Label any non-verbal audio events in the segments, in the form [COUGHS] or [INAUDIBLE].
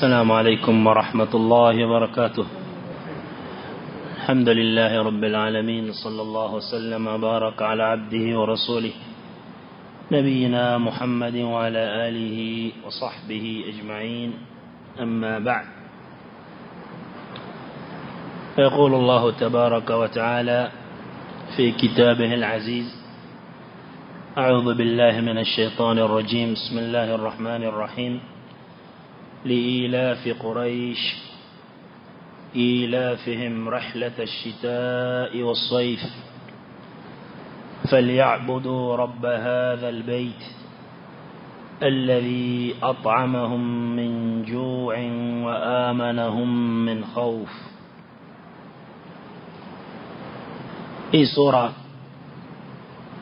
السلام عليكم ورحمة الله وبركاته. الحمد لله رب العالمين صلى الله وسلم وبارك على عبده ورسوله نبينا محمد وعلى آله وصحبه أجمعين. أما بعد فيقول الله تبارك وتعالى في كتابه العزيز أعوذ بالله من الشيطان الرجيم بسم الله الرحمن الرحيم. لإيلاف قريش إيلافهم رحلة الشتاء والصيف. فليعبدوا رب هذا البيت الذي أطعمهم من جوع وآمنهم من خوف. هي سورة؟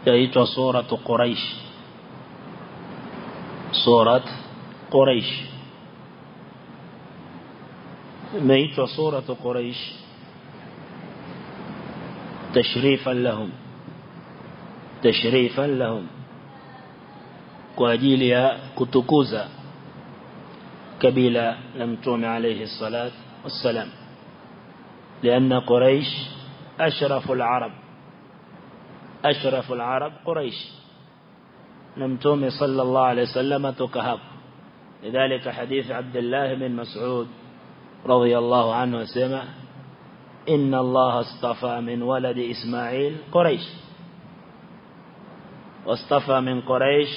yaitwa suratu Quraish surat Quraish imeitwa suratu Quraish tashrifan lahum tashrifan lahum kwa ajili ya kutukuza kabila la mtume alayhi salat wassalam لأن قريش أشرف العرب أشرف العرب قريش نمتوم صلى الله عليه وسلم تكهب لذلك حديث عبد الله بن مسعود رضي الله عنه سمع إن الله اصطفى من ولد إسماعيل قريش. واصطفى من قريش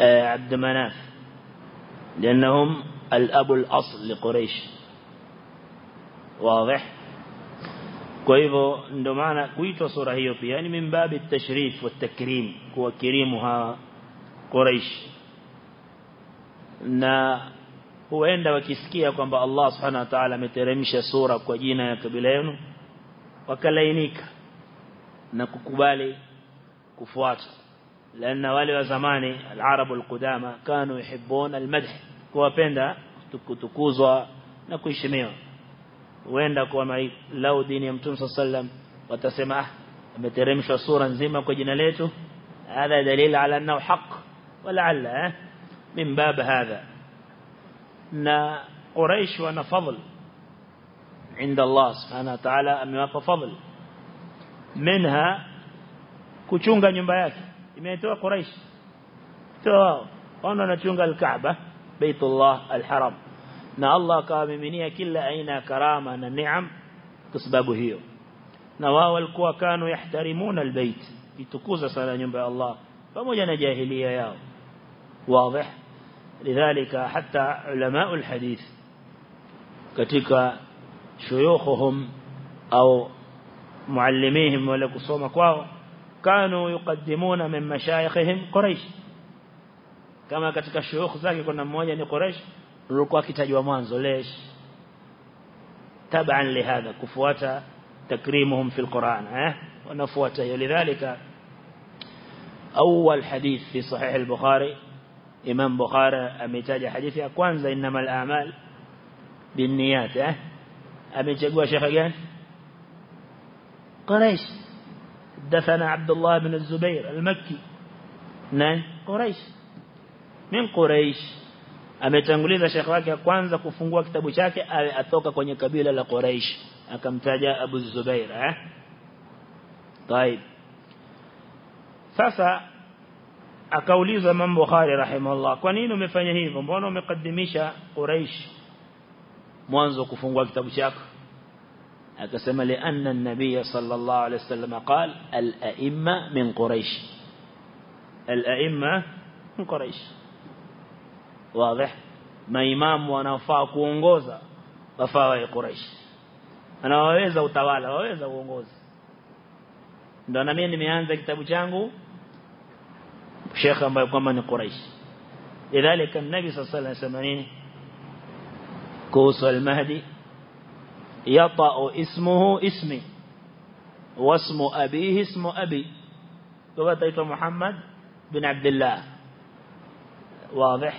عبد مناف لأنهم الأب الأصل لقريش. واضح؟ Maana kuitwa sura hiyo pia ni mimbabi tashrif wa takrim kuwakirimu hawa Quraysh. Na huenda wakisikia kwamba Allah subhanahu wa ta'ala ameteremsha sura kwa jina ya kabila yenu wakalainika na kukubali kufuata لأن wale wa zamani al-arabu al-qudama kanu yuhibbuna al-madh kuwapenda kutukuzwa na kuheshimiwa huenda kwa lau dini ya mtume sallam watasema ah ameteremshwa sura nzima kwa jina letu hadha dalil ala annahu haq wala alla min bab hadha na quraish wana fadl عند الله سبحانه وتعالى amewapa fadl منها kuchunga nyumba yake imetoa quraish toa wana wanachunga al-Kaaba Baitullah al-Haram na Allah akawamiminia kila aina ya karama na neema kwa sababu hiyo na wao walikuwa kanu yahtarimuna albayt itukuza sana nyumba ya Allah pamoja na jahilia yao wazi لذلك حتى علماء الحديث كتيكا شيوخهم أو معلميهم ولكسوم كواه كانوا يقدمون من مشايخهم قريش. كما كتيكا الشيوخ ذاك يكون نعم، موجن قريش ركوا كتاجوا موانزو ليش؟ تبعا لهذا كفوات تكريمهم في القرآن ونفوته لذلك أول حديث في صحيح البخاري إمام بخاري أميتاج حديث يا كwanza إنما الأعمال بالنيات eh amechagua shekha gani قريش دفن عبد الله الزبير المكي نعم قريش من قريش ametanguliza shekhi wake kwanza kufungua kitabu chake atoka kwenye kabila la Quraysh akamtaja Abu Zubair eh طيب sasa akaulizwa Imam Bukhari rahimahullah kwa nini umefanya hivyo mbona umekadimisha Quraysh mwanzo kufungua kitabu chako akasema li anna an-nabiy sallallahu alayhi wasallam qala al-a'imma min Quraysh al-a'imma min Quraysh واضح maimamu wanaofaa kuongoza wafaa wa Quraysh anawaweza utawala waweza uongozi ndio na mimi nimeanza kitabu changu Sheikh ambaye kwamba ni Quraysh lidhalika an-nabi sallallahu alayhi wasallam nini kuhusu al-mahdi yata'u ismuhu ismi wasmu abihi ismu abi kwa taitwa Muhammad bin Abdullah واضح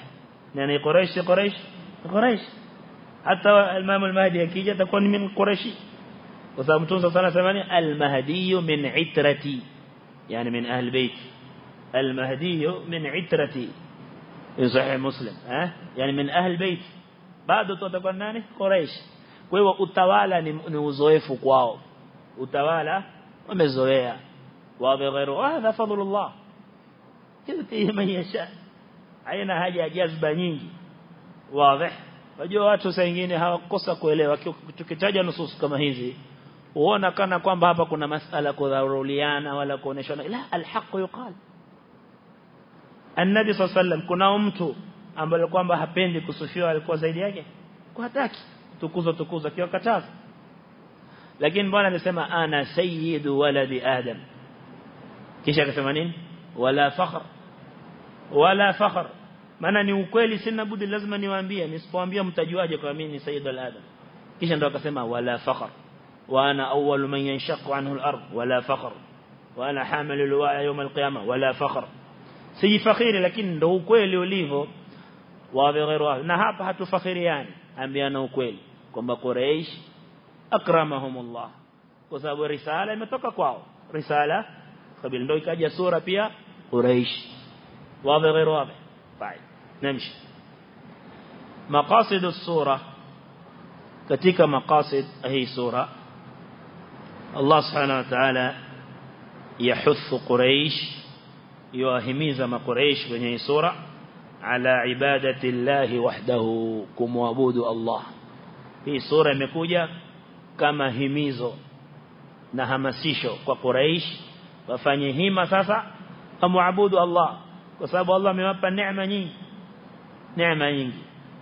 يعني قريش قريش قريش حتى الإمام المهدي أكيد تكون من قريشي وسامتون صلى الله عليه وسلم المهدي من عترتي يعني من أهل بيت المهدي من عترتي ni sahih muslim eh yani min ahli bait bado tutakuwa nani quraish kwa hiyo utawala ni, ni uzoefu kwao utawala wamezoea wa ghairu hadha fadlullah yuti man yasha haina haja ya jazba nyingi wazi wajua watu saa nyingine hawakosa kuelewa tukitaja nusus kama hizi uona kana kwamba hapa kuna masala kudharuliana wala kuoneshana la alhaq yuqal Annabi sallam kuna mtu ambaye kwamba hapendi kusufiwa alikuwa zaidi yake kwa hataki tukuzo tukuzo kiwa kataza lakini bwana alisema ana sayyidu waladi adam kisha akasema nini wala fakhr wala fakhr maana ni ukweli sina budi lazima niwaambie nisipoambia mtajuaje kwa mimi ni sayyid al-adam kisha ndo akasema wala fakhr wa ana awwal man yanshaqu anhu al-ard wala fakhr wa ana hamil al-liwa'a yawm al-qiyamah wala fakhr si fakhiri lakini ndo ukweli ulivyo wa ghairu na hapa hatufakhiriani ambiana ukweli kwamba Quraysh akramahumullah kwa sababu risala imetoka kwao risala kabila ndio ikaja sura pia واضح غير واضح طيب نمشي مقاصد السورة katika maqasid hii sura Allah subhanahu wa ta'ala yahuthu Quraysh yuahimiza maQuraysh kwenye hii sura ala ibadati Allah wahdahu kumwabudu Allah hii sura imekuja kama himizo na hamasisho kwa Quraysh wafanye hima sasa amwabudu Allah kwa sababu Allah amewapa neema nyingi neema nyingi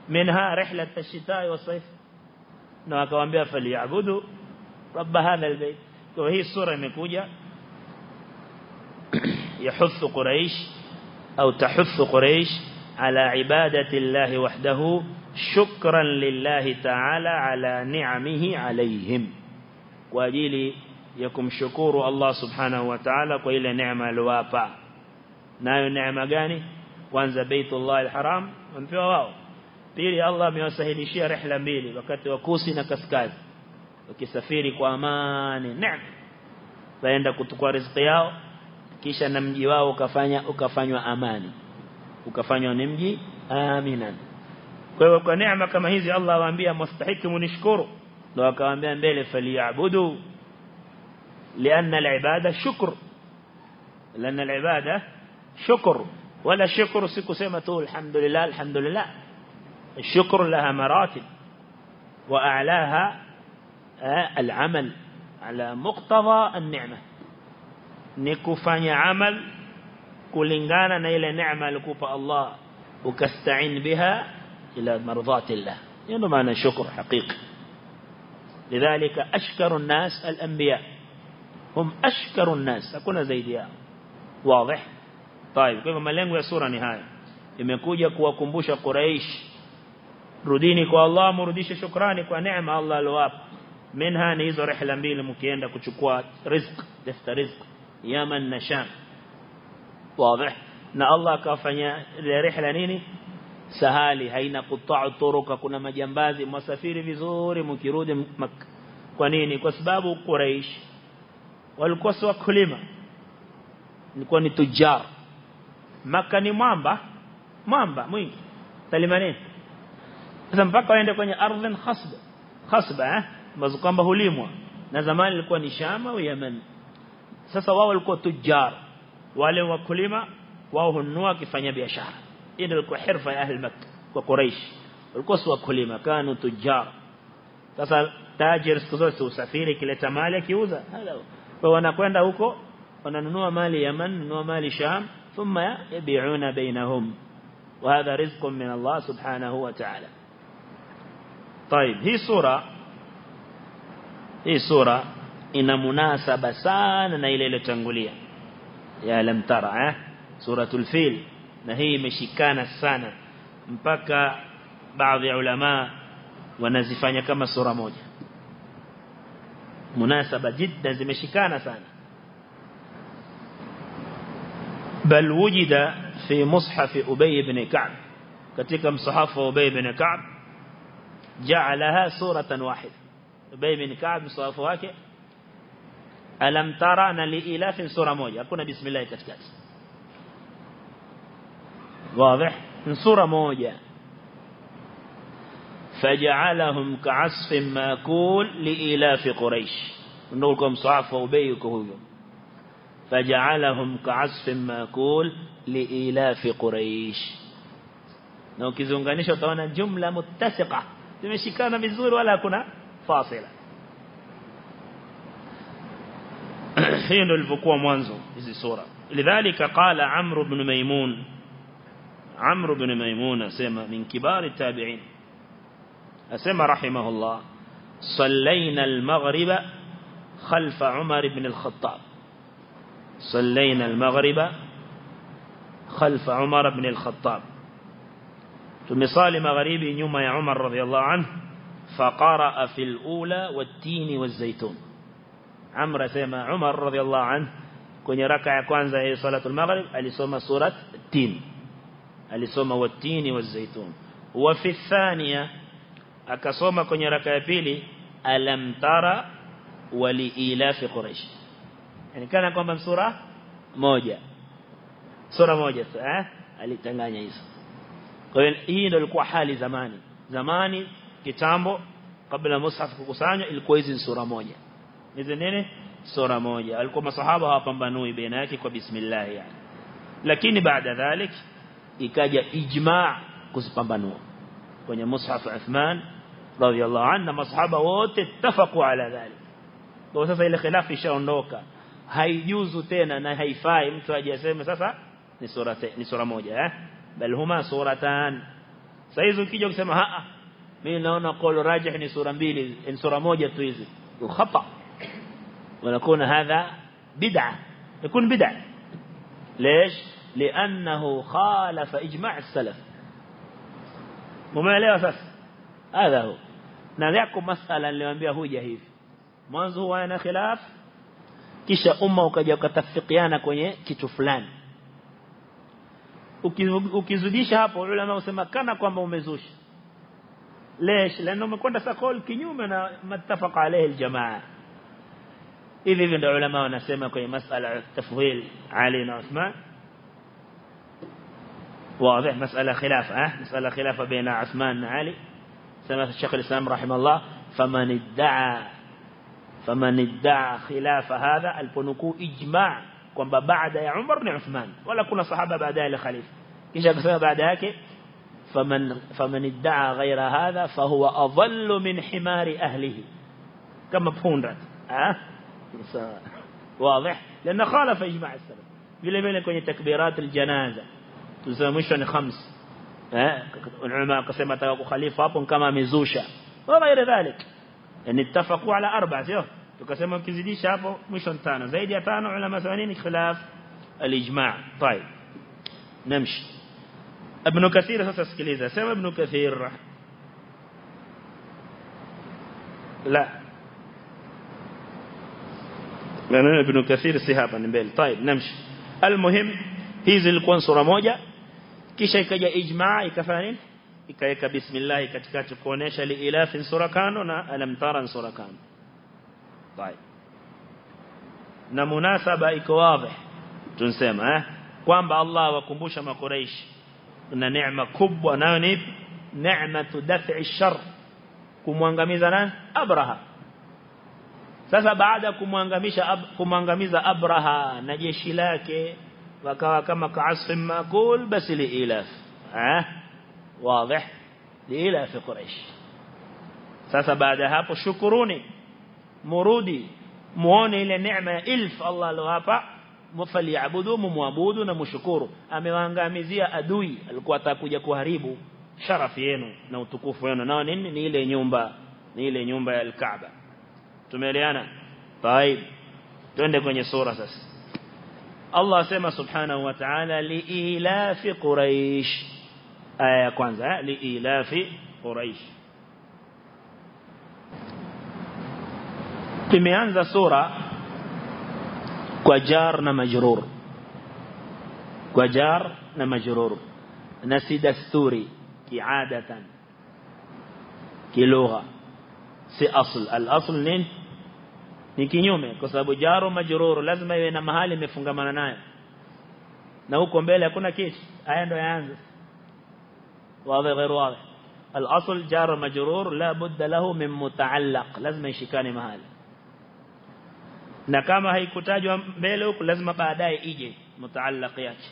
منها رحلة الشتاء والصيف na akawaambia faliabudu rabb hadha albayt kwa hii sura imekuja يحث قريش أو تحث قريش على عبادة الله وحده شكرا لله تعالى على نعمه عليهم. وجيلي يكم شكور الله سبحانه وتعالى قيل نعم الوافع ناوي نعم, نعم غاني وانزا بيت الله الحرام؟ وانفوا واو. بيري الله ميوسهلشي رحلة ميلي وكاتي وكوسي نكسكاز وكسفيري كواماني نعم فيندك تقوى رزقياه kisha na mji wao ukafanya ukafanywa amani ukafanywa ni mji aminan kwa hiyo kwa neema kama hizi Allah waambia mustahiki munishukuru ndio akawaambia mbele faliabudu لأن العبادة شكر لأن العبادة شكر ولا شكر سيما الحمد لله الحمد لله الشكر لها مراتب وأعلاها العمل على مقتضى النعمة نكفاني عمل كلنغانا نيل نعمة لكوف الله وكستعين بها إلى مرضات الله يعني معنى شكر حقيقي لذلك أشكر الناس الأنبياء هم أشكر الناس أكون زيديا واضح طيب كيف ملengo ya sura ni haya imekuja kuwakumbusha Quraysh rudini kwa Allah murudishe shukrani kwa neema Allah alowapa minha ni hizo rihla mbili mkienda kuchukua rizq dafta rizq Yaman na Sham wazi na Allah akafanya ile rihla nini sahali haina kutaa turuka kuna majambazi msafiri vizuri mkirudi kwa nini kwa sababu Quraysh walikuwa si wakulima ilikuwa ni tujar Makka ni mwamba mwamba mwingi talima nini sasa mpaka waende kwenye ardhi khasba khasba eh ambazo kwamba hulimwa na zamani ilikuwa ni Sham au Yemen sasa wao walikuwa tujar wale wakulima wao hununua kifanya biashara hii ndio ilikuwa hirfa ya ahli Makkah kwa Quraysh walikuwa si wakulima kanu tujar sasa tajir siku zote usafiri kileta mali akiuza kwa wanakwenda huko wananunua mali Yemen nunua mali Sham ثم يبيعون بينهم وهذا رزق من الله سبحانه وتعالى طيب هي سورة هي سورة ina munasaba sana na ile iliyotangulia ya lam tara eh suratul fil na hii imeshikana sana mpaka baadhi ya ulama wanazifanya kama sura moja munasaba jidda zimeshikana sana بل وجد في مصحف أبي بن كعب wa Ubay bin Ka'b ja'alaha suratan wahid Ubay bin Ka'b msahafu wake alam tara na liilaf sura moja hakuna bismillah katikati wazi sura moja فجعلهم كعصف ماكول لإلاف قريش نقولكم صعف وبيك هو فجعلهم كعصف ماكول لإلاف قريش na ukiziunganisha utaona jumla muttasiqa zimeshikana vizuri wala hakuna fasila hiyo ndio ilivyokuwa mwanzo hizi sura lidhalika qala amr ibn maymun amr ibn maymun asema min kibari tabi'in asema rahimahullah صلينا المغرب خلف عمر بن الخطاب صلينا المغرب خلف عمر بن الخطاب tumesali magharibi nyuma ya Umar radhiallahu anhu faqara fil ula wat-tin waz-zaytun Amr asema Umar radhiallahu anhu kwenye raka ya kwanza ya salatul maghrib alisoma surat tin alisoma wat-tin waz-zaytun wa fi thaniya akasoma kwenye raka ya pili alam tara wali ilafi quraish yani kana kwamba sura moja sura moja eh alitanganya hizo kwa hiyo hii ndio ilikuwa hali zamani zamani kitambo kabla mushaf kukusanywa ilikuwa hizi sura moja hizi nini sura moja alikuwa masahaba hawapambanui baina yake kwa bismillah yani lakini baada dhalik ikaja ijma' kuzipambanua kwenye mushaf Uthman radhiyallahu anhu masahaba wote ittafaqu ala dhalik kwa sasa ile khilafu ishaondoka haijuzu tena na haifai mtu aje aseme sasa ni sura ni sura moja eh bal huma suratan saizi ukija kusema a mimi naona qaul rajih ni sura mbili ni sura moja tu hizi khata ونكون هذا بدعة يكون بدعة. ليش؟ لأنه خالف إجماع السلف. وما عليه أساس هذا هو. نذيعكم مسألة اللي ينبيه هو جهيف منذ هو أنا خلاف كيش أمة وكذا وكتفقيانا كوني كتو فلان. وكذوديش هابو علماء وسما كان كوامبا ومزوش ليش؟ لأنه مكونا سأقول كي كنيوم ما اتفق عليه الجماعة. Hivi hivi ndio ulama wanasema kwenye masala tafwil Ali na Uthman واضح مسألة خلاف ها مسألة خلاف بين عثمان وعلي سمع الشيخ الإسلام رحمه الله فمن ادعى فمن ادعى خلاف هذا الفنكو إجماع kwamba baada ya Umar ni Uthman wala kuna sahaba baadaye ile khalifa kisha akasema baada yake faman faman idda'a ghayra hadha fahuwa adallu min himari ahlihi kama punda ah sawa واضح لأن خالف اجماع السلف vile vile kwenye takbirat aljanaza tusema mwisho ni khams eh ulama akasema ataka kukhalifa hapo kama amezusha wa ghairi dhalik yani ittafaqu ala arba'a sio tukasema ukizidisha hapo mwisho tano zaidi ya tano ulama sema nini khilaf al-ijma' طيب نمشي ابن كثير sasa sikiliza sema ibn kathir la لأن ابن كثير si hapa ni mbele طيب نمشي المهم hizi zilikuwa sura moja kisha ikaja ijma' ikafanya nini ikaweka bismillah katikati kuonesha li ilafin sura kano na alam tara sura kano طيب na munasaba iko wazi tunasema eh kwamba Allah wakumbusha makuraish na neema kubwa nayo ni neema tudaf'i shar kumwangamiza nani Abraha sasa baada ya kumwangamisha ab, kumwangamiza Abraha na jeshi lake wakawa kama kaasfin makul basi liilaf eh wazi liilaf quraish sasa baada hapo shukuruni murudi muone ile neema ya ilf Allah alowapa mfaliabudu mumwabudu na mshukuru amewaangamizia adui alikuwa atakuja kuharibu sharafu yenu na utukufu wenu nao nini ni ile nyumba ni ile nyumba ya al-Kaaba tumeeleana طيب twende kwenye sura sasa Allah asema subhanahu wa ta'ala liilafi quraish aya ya kwanza liilafi quraish tumeanza sura kwa jar na majrur kwa jar na majrur na si dasturi kiadatan kilugha si asl al asl nini ni kinyume kwa sababu jaro majrur lazima iwe na mahali imefungamana nayo na huko mbele hakuna kitu haya ndo yaanza واضح غير واضح الأصل جار مجرور لا بد له من متعلق لازم يشكاني mahali na kama haikutajwa mbele huku lazima baadaye ije mutaallaq yake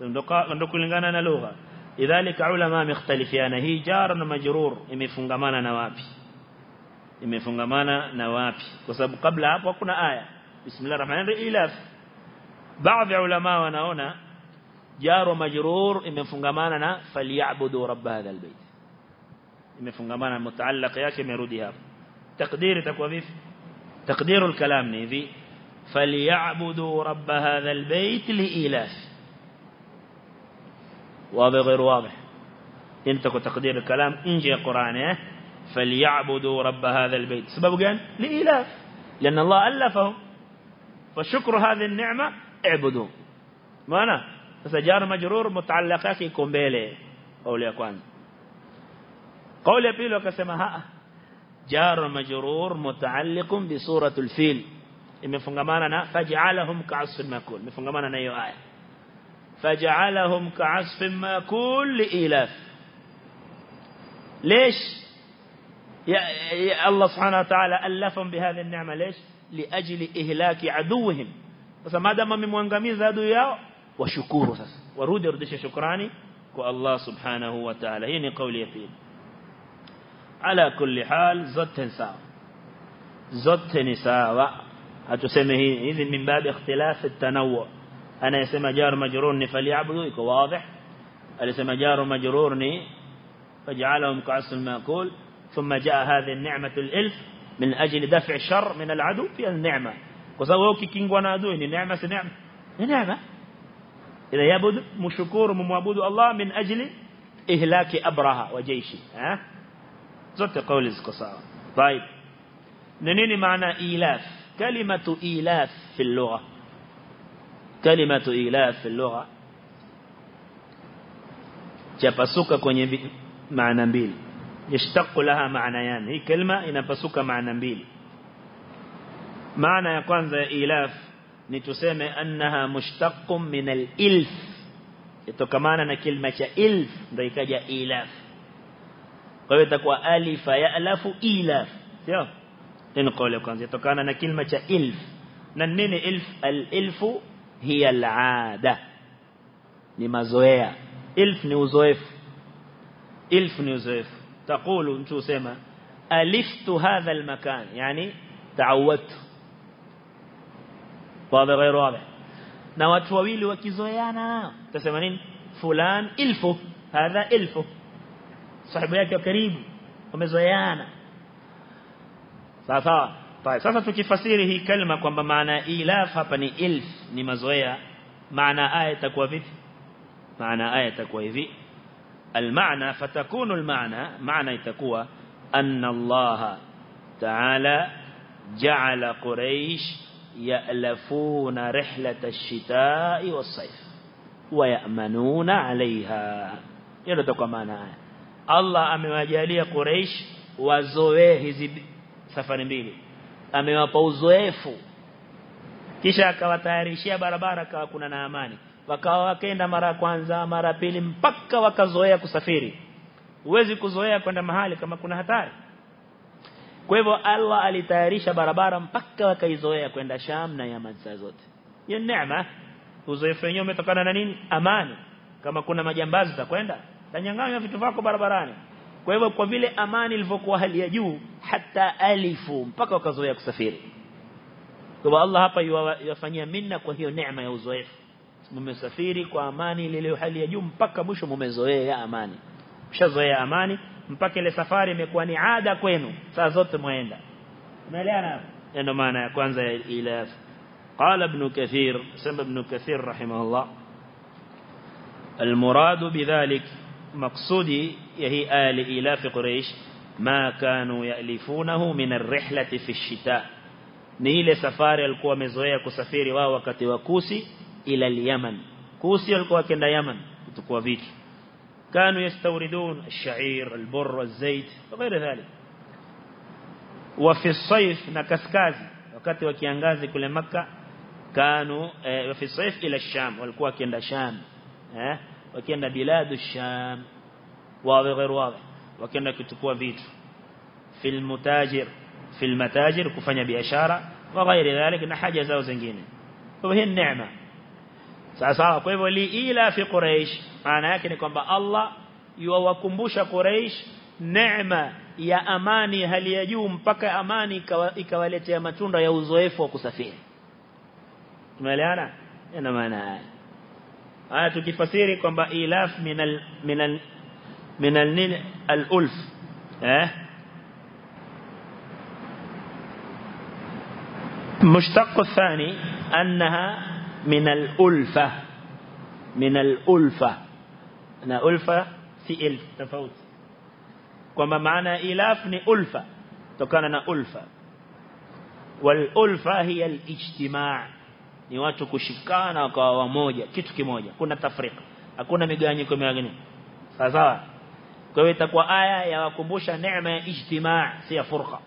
ndio kulingana na lugha idhalika ulama wamekhtalifiana hii jar na majrur imefungamana na wapi imefungamana na wapi kwa sababu kabla hapo hakuna aya bismillahir rahmanir rahim ilaf baadhi ya ulama wanaona jar wa majrur imefungamana na falyabudu rabb hadha albayt imefungamana mutaallaq yake imerudi hapo takdiri itakuwa vipi تقدير الكلام نيفي فليعبدوا رب هذا البيت لإلاف واضح غير واضح انتكو تقدير الكلام انجي القرآن فليعبدوا رب هذا البيت. سبب قال لإلاف لأن الله ألفهم. فشكر هذه النعمة اعبدوا مانا؟ فسجار مجرور متعلقات يكون بيلي قولي أكوان قولي بيلو كسمها جار مجرور متعلق بصورة الفيل. imefungamana na faj'alahum ka'asfin makul imefungamana na hiyo aya faj'alahum ka'asfin makul liilaf ليش؟ الله سبحانه وتعالى ألفهم بهذه النعمة. ليش؟ لأجل إهلاك عدوهم. ما دام ممنغميز عدو ياو وشكور ساس. ورودي رديش شكراني والله سبحانه وتعالى. هي ني قولي فيه على كل حال زوتين ساوا زوتين ساوا hatuseme hizi min من باب اختلاف التنوع. أنا jar جار مجرورني فليعبدوا iko wazi alisema jar majrur ni fajalahum ka'asul ma'kul ثم جاء هذه النعمة الإلف من أجل دفع الشر من العدو. في النعمة. كسبوك كينغ ونادو إن نعمة سنعمة نعمة. إذا يبد مشكور ممعبود الله من أجل إهلاك أبرهة وجيشي ها؟ زت قول الكسار طيب. نني معنى إيلاف؟ كلمة إيلاف في اللغة. كلمة إيلاف في اللغة. جبسوك كوني معنى بيل يشتق لها معنيان. هي كلمة ينفسك معنى بيل معنى يقوان ذا إلاف نتسمى أنها مشتق من الإلف. يتوك معنى كلمة إلف ذلك جاء إلاف قويتك وآلف يألف إلاف تنقول يقوان ذا يتوك معنى كلمة إلف. نن إلف الإلف هي العادة. لما زوية إلف نوزوية إلف نوزوية تقول أنت سما ألفت هذا المكان يعني تعودت. واضح غير واضح؟ نوات فويل وكيزويانا. تسمعين؟ فلان إلفه هذا إلفه. صحبيك كريم ومزويانا. سافا طيب سافا تكفسيره كلمة كما معنى إلاف هبني إلف نمزويا. معنى آية تكوى معنى آية تكوى المعنى فتكون المعنى معنى يتكوى أن الله تعالى جعل قريش يألفون رحلة الشتاء والصيف ويأمنون عليها. يردك معنى الله أمواجالي قريش وزويه سفر بيلي أمواجالي قريش كيشا كواتاريشيا باربارا كنا نامانك wakawa wakaenda mara kwanza mara pili mpaka wakazoea kusafiri huwezi kuzoea kwenda mahali kama kuna hatari kwa hivyo Allah alitayarisha barabara mpaka wakaizoea kwenda Sham na Yaman zote. Hiyo neema. Uzoefu wenyewe umetokana na nini? Amani. Kama kuna majambazi takwenda, tanyang'anywa vitu vako barabarani. Kwa hivyo kwa vile amani ilivyokuwa hali ya juu hata alifu mpaka wakazoea kusafiri. Kwa Allah hapa yafanyia minna kwa hiyo neema ya uzoefu. Mmesafiri kwa amani ile hali ya juu mpaka mwisho mmezoea amani. Mshazoea amani mpaka ile safari imekuwa ni ada kwenu saa zote muenda umeelewana ndio maana ya kwanza ya ilaf qala ibn kathir sema ibn kathir rahimahullah المراد بذلك مقصودي يهي آل إلاف قريش ما كانوا يألفونه من الرحلة في الشتاء نيل سفاري alikuwa mezoea kusafiri wao إلى اليمن. كوسي القوة كندا يمن تقوى فيك كانوا يستوردون الشعير البر والزيت وغير ذلك. وفي الصيف نكسكازي وقت وكيانغازي كل مكة كانوا آه، وفي الصيف إلى الشام والقوة كندا شام وكندا بلاد الشام. واضح غير واضح. وكندا تقوى فيك في المتاجر في المتاجر كفني بأشارة وغير ذلك نحاجة زوزنجين وهي النعمة. Sasa kwa hivyo li ila fi quraish maana yake ni kwamba Allah yuwakumbusha quraish neema ya amani hali ya juu mpaka amani ikawaletea matunda ya uzoefu wa kusafiri tumeelewana ina maana haya haya tukifasiri kwamba ilaf minal minal minal nini al-ulf eh مشتق الثاني أنها من الألفة من الألفة أنا ألفة في ألف تفوت كما معنى إلاف ni ألفة تكاننا ألفة والألفة هي الاجتماع ni watu kushikana kwa wamoja kitu kimoja kuna tafrika hakuna migawanyiko mingine sawa sawa kwa hiyo itakuwa aya ya wakumbusha neema ya ijtimaa si ya furqa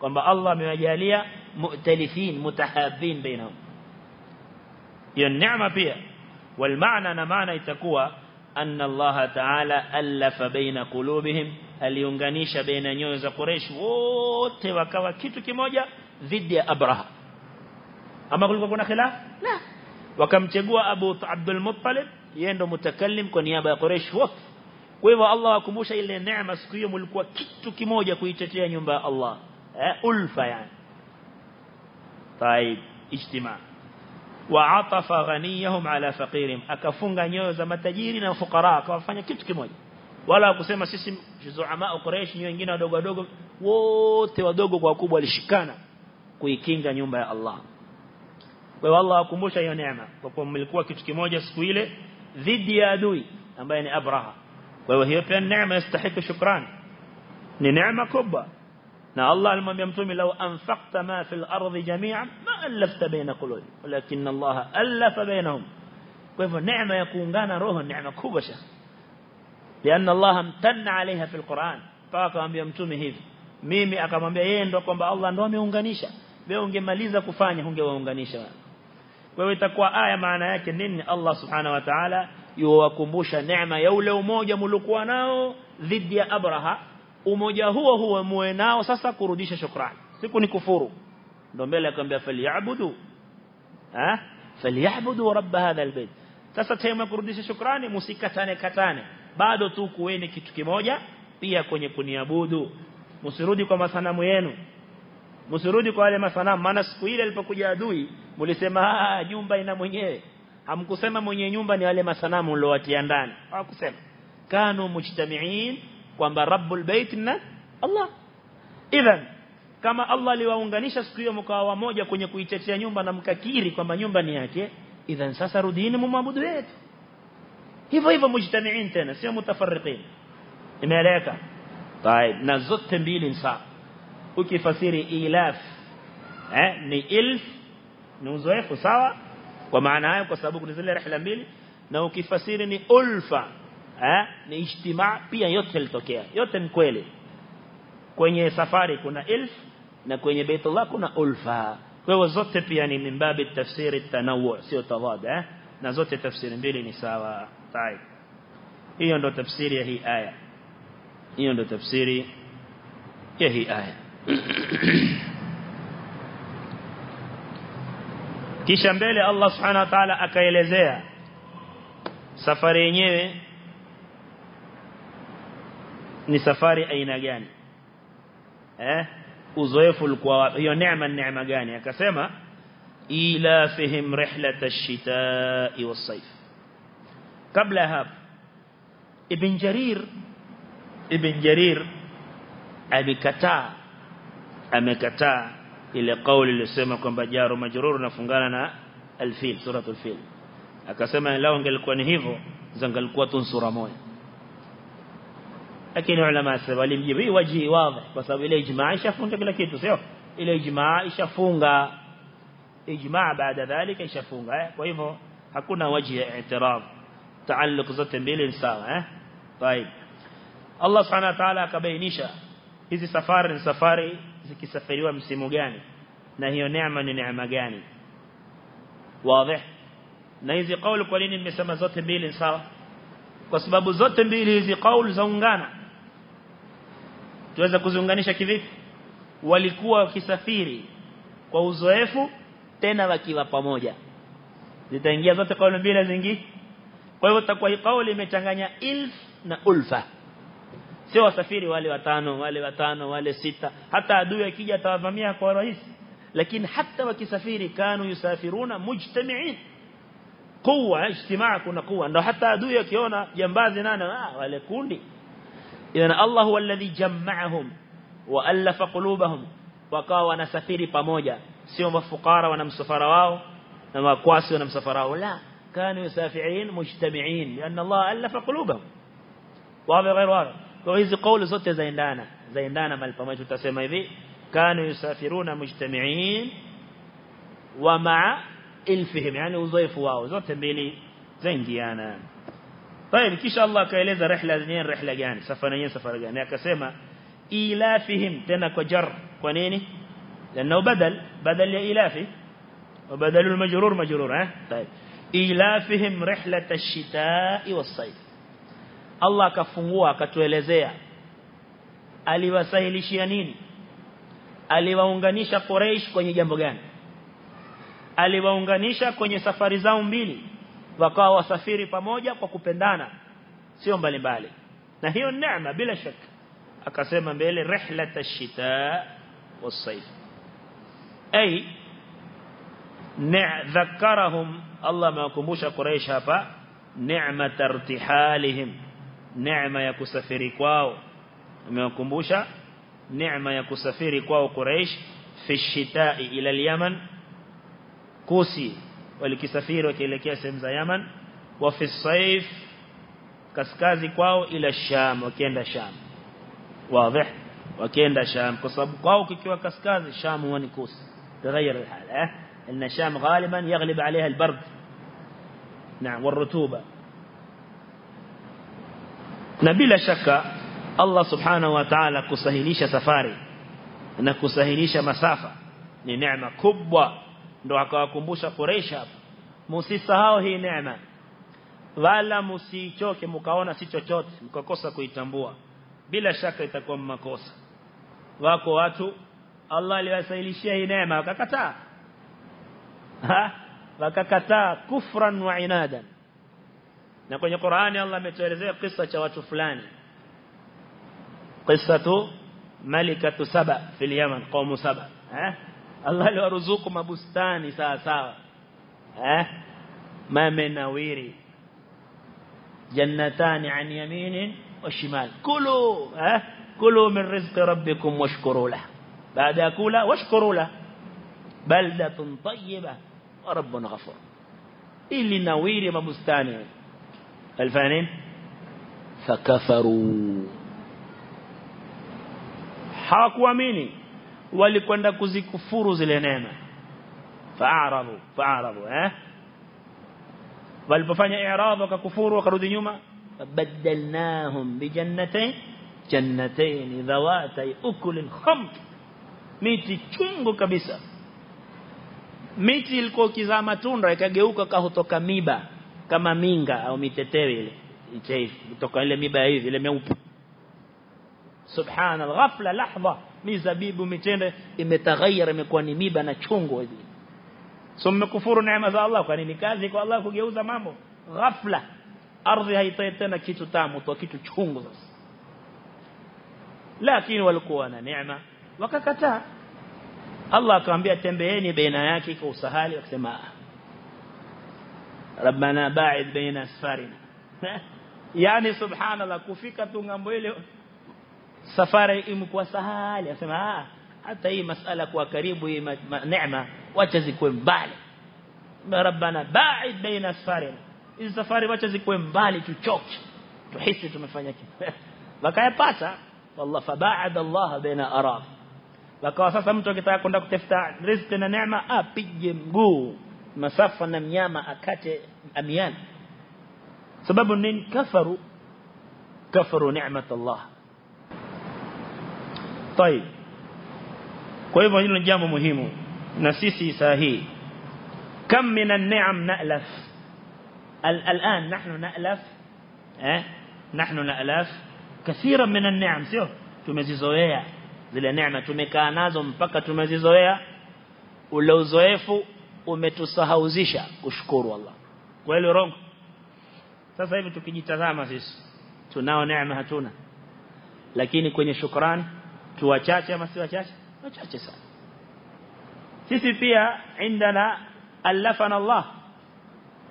kwamba Allah amewajalia mu'talifin mutahabin bainahum hiyo neema pia والمعنى na maana itakuwa anna Allah ta'ala alafa baina qulubihim aliunganisha baina nyoyo za Quraysh wote wakawa kitu kimoja dhidi ya Abraha ama kulikuwa kuna khilaf la wakamchagua Abu Abdul Muttalib yeye ndo mutakallim kwa niaba ya Quraysh wote kwa hivyo Allah akumbusha ile neema siku hiyo mlikuwa kitu kimoja kuitetea nyumba ya Allah eh ulfa yani طيب اجتماع وعطف غنيهم على فقيرهم akafunga nyoyo za matajiri na fukara akawafanya kitu kimoja wala kusema sisi zuama Quraysh ni wengine wadogo wadogo wote wadogo kwa wakubwa walishikana kuikinga nyumba ya Allah kwa hiyo Allah akumbusha hiyo neema kwa kuwa mlikuwa kitu kimoja siku ile dhidi ya adui ambaye ni Abraha kwa hiyo hiyo pia neema yastahili shukrani ni neema kubwa نا الله المميم تومي لو أنفقت ما في الأرض جميعا ما ألفت بين قلوبهم ولكن الله ألف بينهم. كيف؟ نعمة يكون غانا روح نعمة كوبشة لأن الله امتن عليها في القرآن. فاكا أميم تومي هذ ميمي أكام أميم يين ركم إيه، بالله نومي أنغانيشا بيونغي ماليزا كفاني هنجي وانغانيشا kwa تقوى آية maana yake nini Allah Subhanahu wa Ta'ala نعمة يولو ya ule umoja mlikuwa umoja huo huo muwe nao sasa kurudisha shukrani. Siku ni kufuru. Ndo mbele akamwambia falyabudu. Eh falyabudu rabb hadha albayt. Sasa tema kurudisha shukrani musikatane katane. Bado tu kuweni kitu kimoja pia kwenye kuniabudu. Msirudi kwa masanamu yenu. Msirudi kwa wale masanamu. Maana siku ile alipokuja adui mlisema ah nyumba ina mwenyewe hamkusema mwenye nyumba ni wale masanamu mliowatia ndani. Hawakusema. Kanu mujtamiin kwamba rabbul bait na Allah idhan kama Allah aliwaunganisha siku hiyo mkawa moja kwenye kuitetea nyumba na mkakiri kwamba nyumba ni yake idhan sasa rudini mumwabudu yetu hivyo hivyo mujtamiin tena sio mutafarriqin imeeleka طيب na zote mbili ni sawa ukifasiri ilaf eh ni ilf ni uzoefu sawa kwa maana hayo kwa sababu kuna zile rihla mbili na ukifasiri ni ulfa eh ni ijtimaa pia yote litokea yote ni kweli kwenye safari kuna ilf na kwenye baitullah kuna ulfa kwa hiyo zote pia ni mimbabi tafsiri tanawu sio tadad eh na zote tafsiri mbili ni sawa طيب hiyo ndo tafsiri ya hii aya hiyo ndo tafsiri ya hii aya kisha mbele Allah subhanahu wa ta'ala akaelezea safari yenyewe ni safari aina gani eh uzoefu ulikuwa hiyo neema neema gani akasema ila fihim rihlat ash-shita'i was-sayf kabla hapo ibn jarir ibn jarir amekataa amekataa ile kauli ilisema kwamba jaru majrur nafungana na al-fil suratul fil akasema lao ingelikuwa ni hivyo zangalikuwa tu sura moja lakini ulama walimjibu hii waji wazi kwa sababu ile ijmaa ishafunga kila kitu sio ile ijmaa ishafunga ijmaa baada dhalika ishafunga eh kwa hivyo hakuna waji ya i'tiraf taalluq zote mbili ni sawa eh طيب Allah subhanahu wa ta'ala akabainisha hizi safari ni safari zikisafiriwa msimu gani na hiyo neema ni neema gani wazi na hizi kauli kwa nini nimesema zote mbili sawa kwa sababu zote mbili hizi kauli zaungana tuweza kuziunganisha kivipi? Walikuwa wakisafiri kwa uzoefu tena wakiwa pamoja. Zitaingia zote kauli mbili zingi? Kwa hivyo takuwa hii kauli imechanganya ilf na ulfa. Sio wasafiri wale watano wale watano wale sita. Hata adui akija atawavamia kwa rahisi lakini hata wakisafiri kanu yusafiruna mujtami'in. Kuwa ijtimaa kuna kuwa ndio hata adui akiona jambazi nana ah wale kundi إذن الله هو الذي جمعهم وألف قلوبهم وقال ونسفيري بموجة. سيوم الفقار ونمسفر واو ونمسفر واو ونمسفر واو لا كانوا يسافعين مجتمعين لأن الله ألف قلوبهم. وهذا غير واضح؟ وإذا قول زوت زيندانا زيندانا ما البموجة تسمى ذي كانوا يسافرون مجتمعين ومع إلفهم يعني وظيف واو زوت ميلي زينديانا. طيب كيش الله كايلذا رحلة زين رحلة جان سفره جان سفره جان اكسما الافهم تنى كجر كنيني لأنه بدل بدل يا الافي وبدل المجرور مجرور ها؟ طيب. الافهم رحلة الشتاء والصيف. الله كفungua akatuelezea aliwasahilishia nini aliwaunganisha quraish kwenye jambo gani aliwaunganisha kwenye safari zao mbili wakawa wasafiri pamoja kwa kupendana sio mbali mbali na hiyo neema bila shaka akasema mbele rihlat ash-shita was-sayf ay dhakarahum Allah amewakumbusha Quraysh hapa neema tartihalihim neema ya kusafiri kwao amewakumbusha neema ya kusafiri kwao Quraysh fi shitai ila al-Yaman kusi walikisafiri wakielekea sehemu za Yaman wa fi saif kaskazi kwao ila Sham wakienda Sham wazi wakienda Sham kwa sababu kwao kikiwa kaskazi Sham ni kusi تغير الحال آه ان الشام غالبا يغلب عليها البرد نعم والرطوبه na bila shaka Allah subhanahu wa ta'ala kusahilisha safari na kusahilisha masafa ni neema kubwa ndo akawakumbusha Quraysh hapa msisahau hii neema wala msichoke mkaona si chochote mkakosa kuitambua bila shaka itakuwa makosa wako watu Allah aliwasahilishia hii neema wakakataa wakakataa kufran wa inadan na kwenye Qur'ani Allah ametuelezea kisa cha watu fulani qissatu malikatu saba fil yaman qaumu saba eh Allah aliwaruzuku mabustani sawa sawa eh mamenawiri jannatani an yaminin wa shimal kulu eh kulu min rizqi rabbikum washkuru lahu baada ya kula washkuru lahu baldatun tayyiba wa rabbun ghafur ili nawiri mabustani الفانين فكفروا hawakuamini walikwenda kuzikufuru zile neema fa'arabu fa'arabu eh walipofanya i'rad wakakufuru wakarudi nyuma badalnahum bijannatayn jannatayn dhawatay ukulin khamr miti chungu kabisa miti ilikuwa kizaa matunda ikageuka kahotoka miba kama minga au mitetewe ile kutoka ile miba hivi ile meupe subhana ghafla lahza mizabibu mitende imetaghayyara imekuwa ni miba na chungu hivi. So mmekufuru neema za Allah kwa nini kazi kwa Allah kugeuza mambo? Ghafla ardhi haitoi tena kitu tamu to kitu chungu sasa. Lakini walikuwa na neema wakakataa. Allah akamwambia tembeeni baina yake kwa usahali akasema Rabbana ba'id baina asfarina. [LAUGHS] Yani subhanallah kufika tu ng'ambo ile safari imekuwa sahali asema hata hii masala kwa karibu hii neema wacha zikuwe mbali rabbana ba'id baina asfarina hizi safari wacha zikuwe mbali tuchoke tuhisi tumefanya kitu wakayapata wallah faba'ada Allah baina araf wakawa sasa mtu akitaka kwenda kutafuta riziki na neema apige mguu masafa na mnyama akate amiani sababu nini kafaru kafaru neema Allah طيب kwa hivyo hilo ni jambo muhimu na sisi saa hii كم من النعم نألف الآن نحن نألف eh na alaf kathira min an-ni'am sio tumezizoea zile neema tumekaa nazo mpaka tumezizoea ule uzoefu umetusahauzisha kushukuru Allah kweli rongo sasa hivi tukijitazama sisi tunao neema hatuna lakini kwenye shukrani tu wachache ama si wachache wachache sana. Sisi pia عندنا ألفنا الله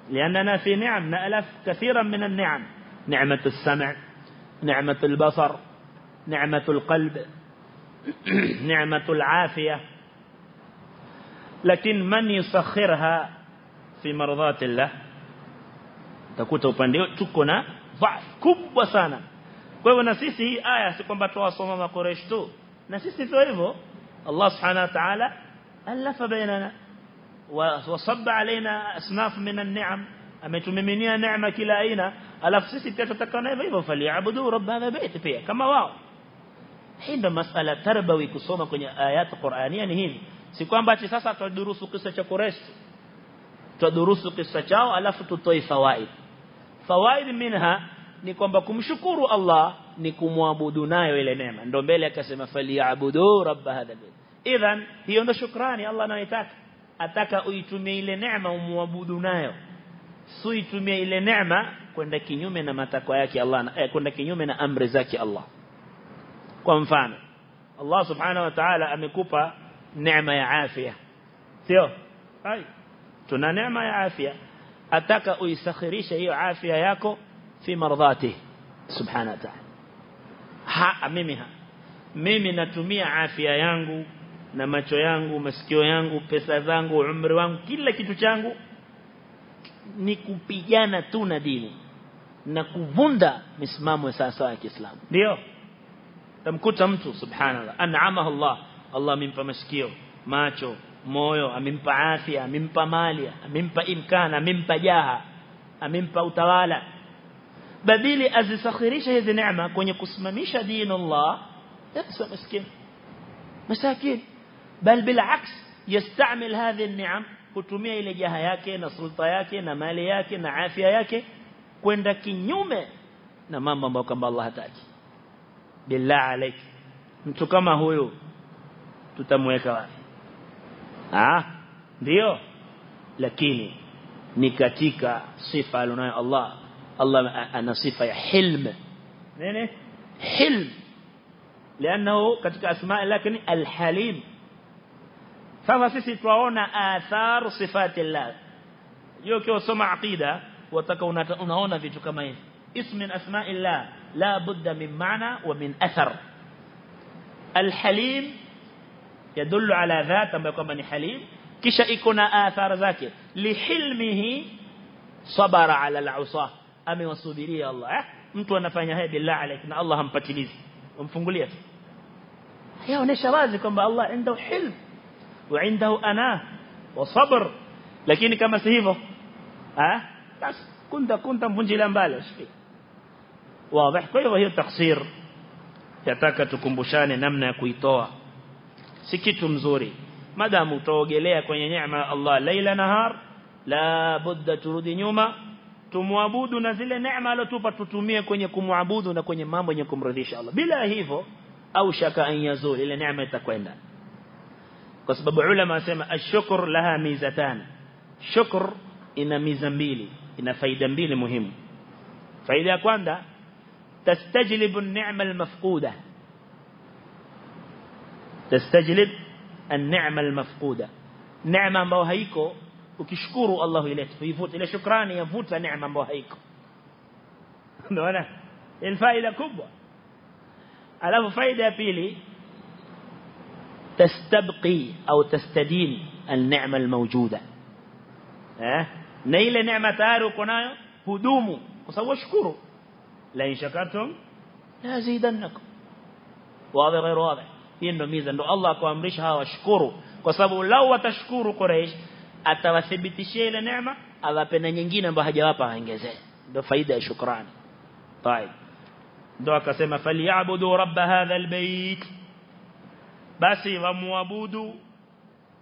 لأننا في نعم نألف كثيرا من النعم نعمة السمع نعمة البصر نعمة القلب نعمة العافية لكن من يسخرها في مرضات الله utakuta upande tuko na dhaifu kubwa sana. Kwa hivyo na sisi hii aya si kwamba tuwasoma makoresh tu na sisi tu hivyo Allah subhanahu wa ta'ala alafa bainana wasabba alaina asnaf min an-ni'am ametumiminia neema kila aina alafu sisi pia tutakana hivyo hivyo faliabudu rabb hadha bait pia kama wao hii ndo masala tarbawi kusoma kwenye ayat Qur'ania ni hivi si kwamba ati sasa tudurusu kisa cha Quraysh tudurusu kisa chao alafu tutoi fawaid fawaid minha ni kwamba kumshukuru Allah ni kumwabudu nayo ile neema ndio mbele akasema faliabudu rabb hadha bait idhan hiyo ndo shukrani Allah anayotaka ataka uitumie ile neema umwabudu nayo si uitumie ile neema kwenda kinyume na matakwa yake Allah eh, kwenda kinyume na amri zake Allah kwa mfano Allah subhanahu wa ta'ala amekupa neema ya afya sio hai tuna neema ya afya ataka uisakhirisha hiyo afya yako mardhati subhanahu wa ta'ala ha mimi ha mimi natumia afya yangu na macho yangu masikio yangu pesa zangu umri wangu kila kitu changu ni kupigana tu na dini na kuvunda misimamo ya sawa ya Kiislamu ndio tamkuta mtu subhanallah an'amahu Allah Allah amempa masikio macho moyo amempa afya amempa mali amempa imkana amempa jaha amempa utawala badili azisakhirisha hizi neema kwenye kusimamisha dini Allah yasa maskini masakin bal bilaks yastamil hadhi an-ni'am kutumia ile jaha yake na sulta yake na mali yake na afya yake kwenda kinyume na mambo ambayo kama Allah hataki billah alaik mtu kama huyo tutamweka wapi ah ndio lakini ni katika sifa alionayo Allah Allah ana sifa ya hilm nini hilm لأنه katika asma lakini alhalim sasa sisi tuwaona athar sifati Allah hiyo ukiosoma aqida wataka unaona vitu kama hivi اسم من أسماء الله لا بد من معنى ومن أثر الحليم يدل على ذات أما يكون من حليم كيش يكون آثار ذاك لحلمه صبر على العصاه أمي وصبري الله eh? mtu anafanya haya billah alayk na Allah hampatilizi umfungulia tu yaonesha wazi kwamba Allah عنده hilm وعنده أناه وصبر lakini kama si hivyo ah basi kunta kunta mvunjila mbali usifi wazi kwa hivyo hiyo taksir yataka tukumbushane namna ya kuitoa si kitu mzuri madamu utaogelea kwenye neema ya Allah laila nahar la budda turudi nyuma tumwabudu na zile neema alotupa tutumie kwenye kumwabudu na kwenye mambo yenye kumridhisha Allah bila hivyo au shaka an ile neema itakwenda kwa sababu ulama wasema ashkur laha mizatan shukr ina miza mbili ina faida mbili muhimu faida ya kwanza تستجلب النعمة المفقودة تستجلب النعمة المفقودة نعمة ambayo haiko ukishukuru Allah ilete kuivuta ile shukrani yavuta neema ambayo haiko unaona faida kubwa alafu faida ya pili تستبقي أو تستدين النعمة الموجودة eh uko nayo hudumu kwa sababu shukuru la in shakartum la zidannakum wazi غير واضح hii ndo miza ndo Allah akaamrisha hawa washukuru kwa sababu lao watashukuru Quraysh atawathibitishia ile neema awape na nyingine ambayo hajawapa aongezee ndo faida ya shukrani طيب ndo akasema falyabudu rabb hadha albayt basi wamwabudu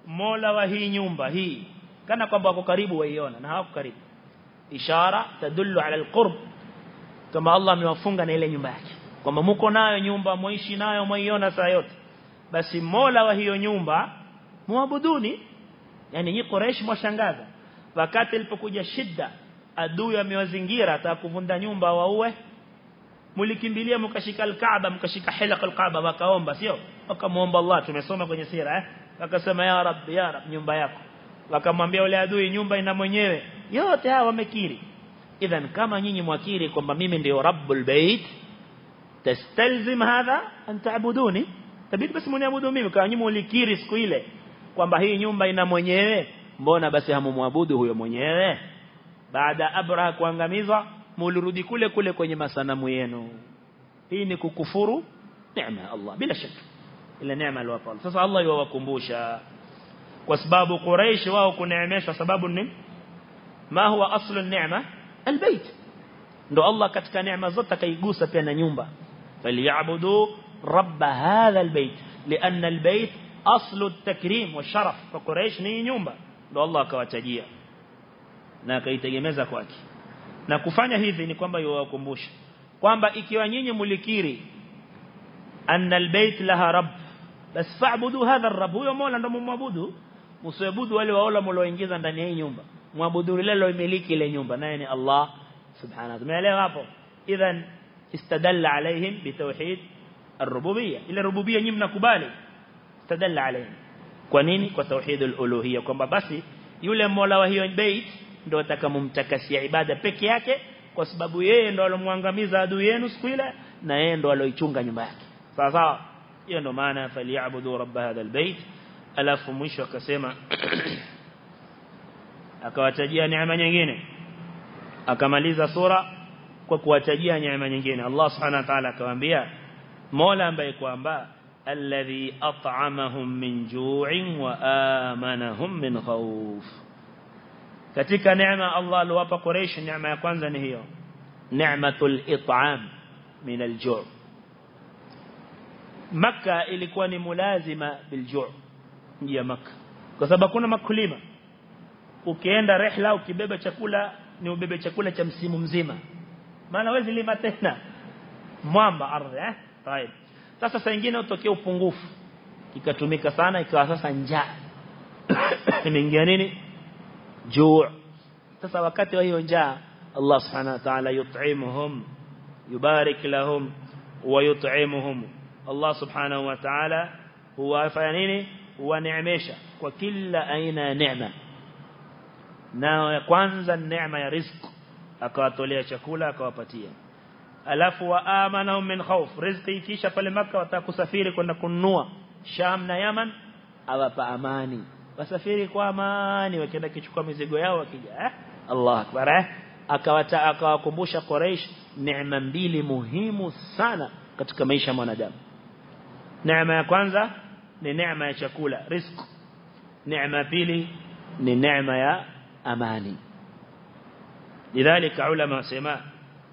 mola wa hii nyumba hii kana kwamba wako karibu waiona na hawako karibu ishara tadullu ala alqurb kama Allah amewafunga na ile nyumba yake kwamba mko nayo nyumba muishi nayo muiona saa yote basi Mola wa hiyo nyumba muabuduni yani nyinyi Quraysh mwashangaza wakati ilipokuja shida adui amewazingira atakuvunda nyumba waue mulikimbilia mkashika al-Kaaba mkashika hilaq al-Kaaba wakaomba sio wakamuomba Allah tumesoma kwenye sira eh wakasema ya rab ya rab nyumba yako wakamwambia yule adui nyumba ina mwenyewe yote hawa wamekiri idhan kama nyinyi mwakiri kwamba mimi ndio rabbul bait tastalzim hadha an ta'buduni tabidi basi mniabudu mimi kama nyinyi mlikiri siku ile kwamba hii nyumba ina mwenyewe mbona basi hamumwabudu huyo mwenyewe baada abraha kuangamizwa mulirudi kule kule kwenye masanamu yenu hii ni kukufuru neema Allah bila shaka ile neema aliyowapa sasa Allah yuwakumbusha kwa sababu Quraysh wao kuneemeshwa sababu ni ma huwa aslu neema albayt ndo Allah katika neema zote akaigusa pia na nyumba falyabudu rabb hadha albayt لأن البيت اصل التكريم والشرف فقريش ni nyumba ndo Allah akawatajia na akaitegemeza kwake na kufanya hivi ni kwamba yuwakumbusha kwamba ikiwa nyinyi mulikiri anna albayt laha rabb bas fa'budu hadha ar-rabb huyo mola ndo mumwabudu msiabudu wale waola mlioingiza ndani ya hii nyumba muabudu lile lilomiliki ile nyumba naye ni Allah subhanahu tumeelewa hapo idhan istadalla alaihim bitawhid ar-rububiyya ile rububiyya nyinyi mnakubali istadalla alaihim kwa nini kwa tauhid al-uluhiyya kwamba basi yule mola wa hiyo bait ndo atakamumtakasia ibada peke yake kwa sababu yeye ndo alomwangamiza adui yenu siku ile na yeye ndo aloichunga nyumba yake sawa sawa hiyo ndo maana falyabudu rabb hadha albayt alafu mwisho akasema akawatajia neema nyingine akamaliza sura kwa kuwatajia neema nyingine Allah subhanahu wa ta'ala akamwambia Mola ambaye kwamba الذي أطعمهم من جوع وآمنهم من خوف. كتك نعمة الله الوابا قريش نعمة يقوانزا نهيو نعمة الإطعام من الجوع مكة إلي كواني ملازمة بالجوع يا مكة كسبا كنا مكليمة وكيندا رحلة وكيبيبة شكولة نيوبيبة شكولة شمسي ممزيمة ما نوازي ما تهنا مواما أرض طيب sasa saa nyingine utokea upungufu ikatumika sana ikawa sasa njaa imeingia nini juu sasa wakati wa hiyo njaa Allah subhanahu wa ta'ala yut'imuhum yubarik lahum wa yut'imuhum Allah subhanahu wa ta'ala huwa afanya nini huwa neemesha kwa kila aina ya neema na kwanza neema ya riziki akawatolea chakula akawapatia alafu wa amanahum min khawf riziki kisha pale maka watakusafiri kwenda kununua Sham na Yaman awapa amani wasafiri kwa amani wakienda kichukua mizigo yao wakija eh Allah akbar eh akawata akawakumbusha Quraysh neema mbili muhimu sana katika maisha ya mwanadamu neema ya kwanza ni neema ya chakula riziki neema pili ni neema ya amani lidhalika ulama wasema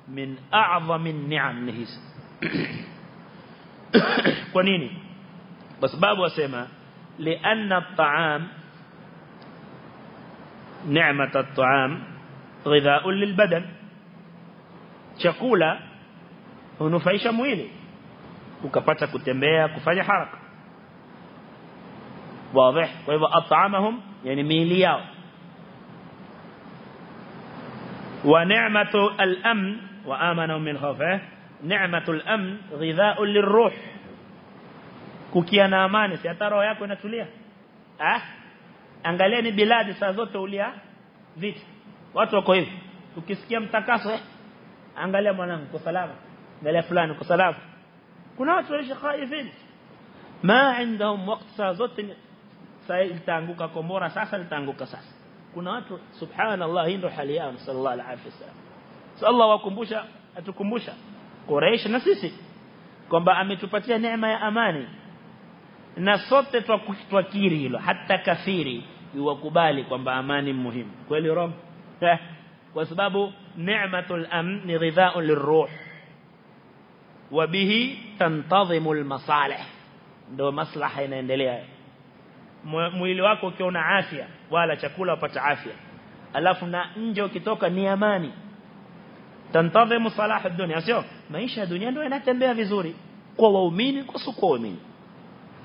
من أعظم النعم نهيس [COUGHS] كونيني. بس باب وسيما لأن الطعام نعمة الطعام غذاء للبدن. شكولا ونفعش مويني وكفتا كتنبيا كفاجة حركة. واضح؟ طيب، وإذا أطعمهم يعني ميلياو. ونعمة الأمن وآمنوا من خوفه نعمة الأمن غذاء للروح. كوكيا نامان سيطار وياكو نتوليا أه أنغاليني بلادي سازوت وليا فيت واتو كويف كوكيسكيا متكاسو أنغالي مولان كسلام أنغالي فلان كسلام كنا واتو خائفين ما عندهم وقت سازوت سيلتانقوكا كومورا ساسا لتانقوكا ساسا كنا واتو سبحان الله هين رحاليان صلى الله عليه وسلم so Allah wakumbusha atukumbusha Quraysh na sisi kwamba ametupatia neema ya amani na sote twakiri hilo hata kafiri yuwakubali kwamba amani muhimu kweli roho kwa sababu ni'matul amn ni ghidha'un lirruh wa bihi tantazimu almasalih ndio maslaha inaendelea mwili wako ukiwa na afya wala chakula upata afya alafu na nje ukitoka ni amani tantadhimu salah dunia sio maisha ya dunia ndio yanatembea vizuri kwa waumini kwa sio kwa waumini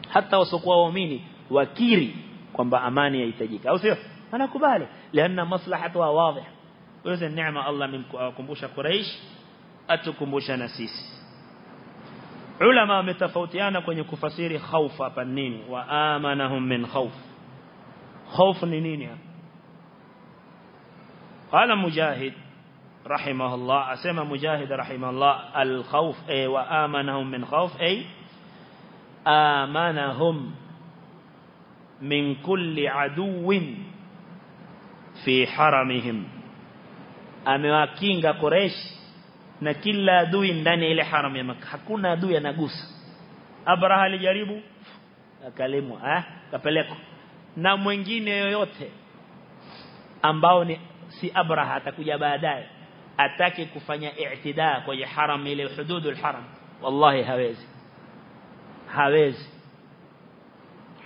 hata wasiokuwa waumini wakiri kwamba amani yahitajika au sio anakubali lianna maslahatu wazi hiyo neema Allah amemkumbusha Quraysh atukumbusha na sisi ulama wametofautiana kwenye kufasiri khauf hapa nini wa amanahum min khauf khauf ni nini قال مجاهد رحمه الله أسمى مجاهد رحمه الله الخوف أي وآمنهم من خوف أي آمنهم من كل عدو في حرمهم amewakinga Quraysh na kila adui ndani ile haram ya Makka hakuna adui anagusa Abraha alijaribu akalemwa eh kapelekwa na mwingine yoyote ambao ni si Abraha atakuja baadaye atake kufanya i'tidaa kwenye haram ile hududul haram wallahi hawezi hawezi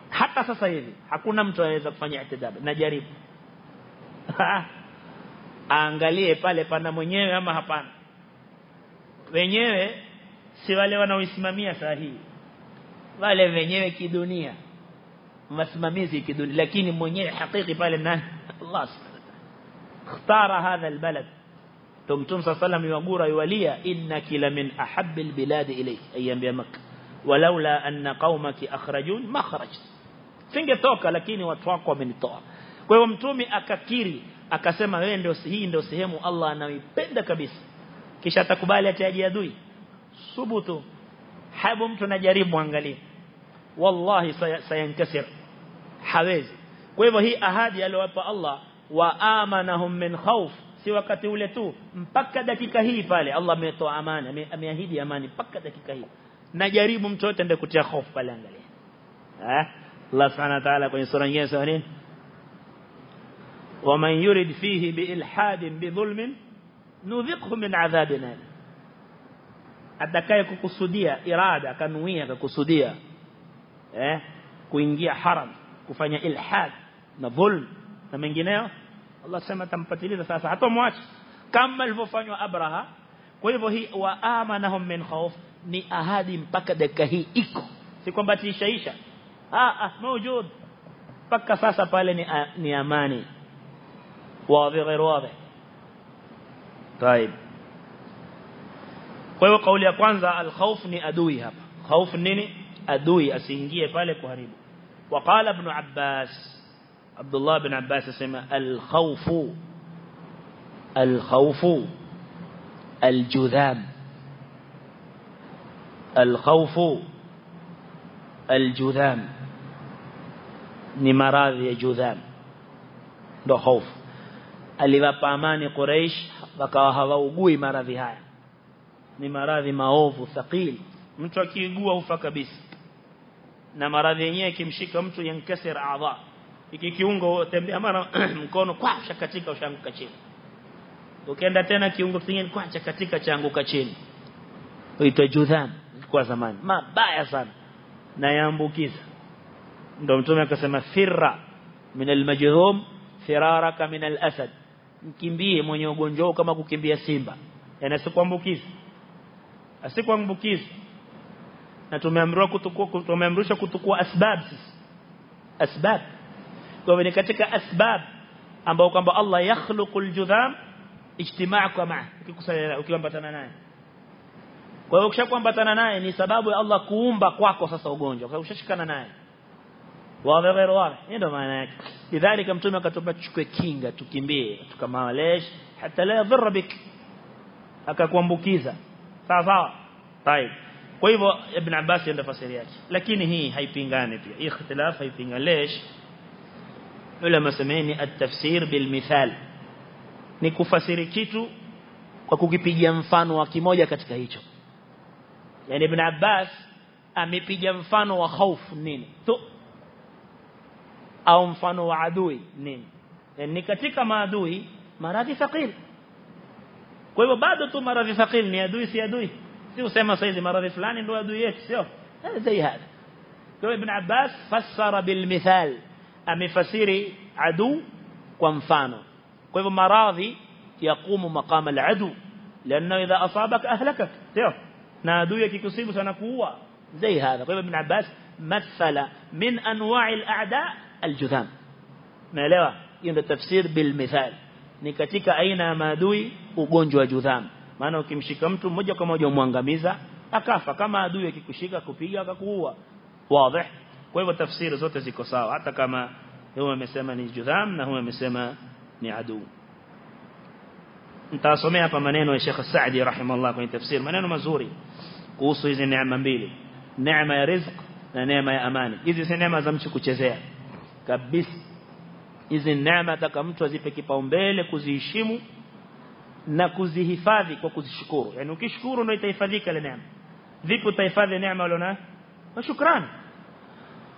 hata sasa hivi hakuna mtu anaweza kufanya i'tidaa najaribu aangalie pale pana mwenyewe ama hapana wenyewe si wale wanaoisimamia sahihi wale wenyewe kidunia masimamizi kidunia lakini mwenyewe hakiki pale nani Allah اختار هذا البلد تمتم صلى الله عليه وسلم يقول يوليا إنك لمن أحب البلاد أيام بمكة ولولا أن قومك أخرجون ما خرجت singetoka lakini watu wako wamenitoa kwa hiyo mtume akakiri akasema wewe ndio hii ndio sehemu Allah anaipenda kabisa kisha atakubali ataji adui subutu habu mtu anajaribu angalie wallahi sayankasir hawezi kwa hivyo hii ahadi aliyowapa Allah wa amanahum min khawf si wakati ule tu mpaka dakika hii pale Allah ametoa amani ameahidi amani mpaka dakika hii najaribu mtu yote ndiye kutia hofu pale angalia eh Allah subhanahu wa ta'ala kwenye sura nyingine sura nini ومن يرد فيه بإلحاد بظلم نذقه من عذاب atakaye kukusudia irada kanuia akakusudia eh kuingia haram kufanya ilhad na dhulm na mengineo Allah sema atampatiliza sasa hata mwache kama alivyofanywa Abraha kwa hivyo hii wa amanahum min khawf ni ahadi mpaka dakika hii iko si kwamba tishaisha ah ah موجود mpaka sasa pale ni ni amani wazi غير واضح طيب kwa hiyo kauli ya kwanza al-khawf ni adui hapa khawf nini adui asiingie pale kuharibu وقال ابن عباس عبد الله بن عباس اسمع الخوف الخوف الجذام الخوف الجذام. نمراض يجذام ده خوف. اللي بأماني قريش وكاها وقوي مراضي هاي. نمراضي ماوف ثقيل متوكي قوة وفاكبس نمراضي نيكي مشيك متو ينكسر أعضاء. Iki kiungo tembea mara [CLEARS THROAT] mkono kwa shakatika ushanguka chini. Ukienda tena kiungo kingine kwa chakatika changuka chini. Huitwa judhan kwa zamani. Mabaya sana. Na yaambukiza ndio mtume akasema firra min almajhum firaraka min alasad mkimbie mwenye ugonjwa kama kukimbia simba. Yanasikuambukiza asikuambukiza na tumeamrishwa kutukua tumeamrishwa kutukua asbab asbab kwa ni katika asbab ambao kwamba Allah yakhluqul judham ijtimaa kwa maa ukikusanya ukiambatana naye kwa hiyo ukishakuambatana naye ni sababu ya Allah kuumba kwako sasa ugonjwa kwa ushashikana naye wawe غير واضح ndio maana yake lidhalika mtume akatupa chukue kinga tukimbie tukamawalesh hata la yadhurra bik akakuambukiza sawa sawa طيب kwa hivyo ibn Abbas ndio fasiri yake lakini hii haipingani pia ikhtilaf haipingani lesh ulama semeni at-tafsir bil mithal ni kufasiri kitu kwa kukipigia mfano wa kimoja katika hicho yani ibn Abbas amepiga mfano wa hofu nini tu au mfano wa adui nini ni katika maadui maradhi thaqil kwa hivyo bado tu maradhi thaqil ni adui si adui si usema saizi maradhi fulani ndio adui yetu sio zai hada kwa ibn Abbas fassara bil mithal amefasiri adu kwa mfano kwa hivyo maradhi yaqumu maqama al adu لأنه اذا اصابك اهلكك sio na adui akikusibu sana kuua زي هذا kwa ibn Abbas mathala min anwa'i al-a'da al-judham naelewa hiyo ndio tafsir bil mithal ni katika aina ya maadui ugonjwa wa judham maana ukimshika mtu mmoja kwa moja umwangamiza akafa kama adui akikushika kupiga akakuua wazi kwa hivyo tafsiri zote ziko sawa hata kama huyo amesema ni judham na huyo amesema ni adui nitasomea hapa maneno ya Sheikh Saadi rahimahullah kwenye tafsiri maneno mazuri kuhusu hizi neema mbili neema ya rizq na neema ya amani hizi si neema za mtu kuchezea kabisa hizi neema ataka mtu azipe kipaumbele kuziheshimu na kuzihifadhi kwa kuzishukuru yani ukishukuru ndio itahifadhika ile neema vipi utahifadhi neema uliona kwa shukrani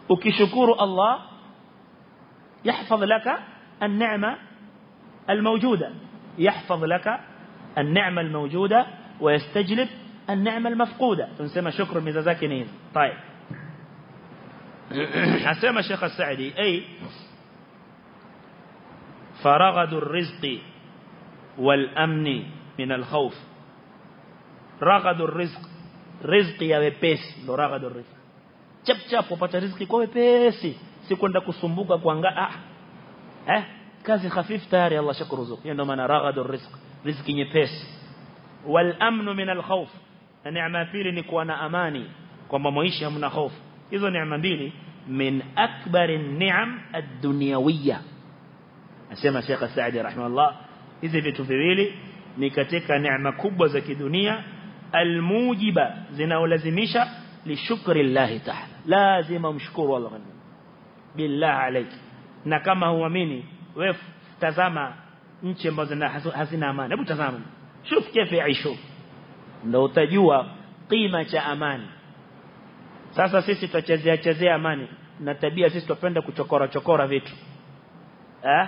ukishukuru Allah يحفظ لك النعمة الموجودة. يحفظ لك النعمة الموجودة ويستجلب النعمة المفقودة. تنسمى شكر مزازاك طيب. [CLEARS THROAT] حسمى الشيخ السعدي. أي فرغد الرزق والأمن من الخوف. رغد الرزق. رزق wepesi ndo ragadu rizq chap chap upata riziki kwa wepesi si kwenda kusumbuka kuanga ah eh kazi hafifu tayari Allah shakuruzuku hiyo ndo maana ragadu rizq riziki nyepesi wal amnu min al khawf neema pili ni kuwa na amani kwamba maisha hamna hofu hizo neema mbili min akbari ni'am ad-dunyawiyya asema Sheikh Saadi rahimahullah hizi vitu viwili ni katika neema kubwa za kidunia almujiba zinaolazimisha lishukri Allah ta'ala lazima umshukuru Allah billah alayk na kama huamini wewe tazama nchi ambazo hazina amani hebu tazama shuf kifi aishu ndio utajua kima cha amani sasa sisi tutachezea chezea amani na tabia sisi tupenda kuchokora chokora vitu eh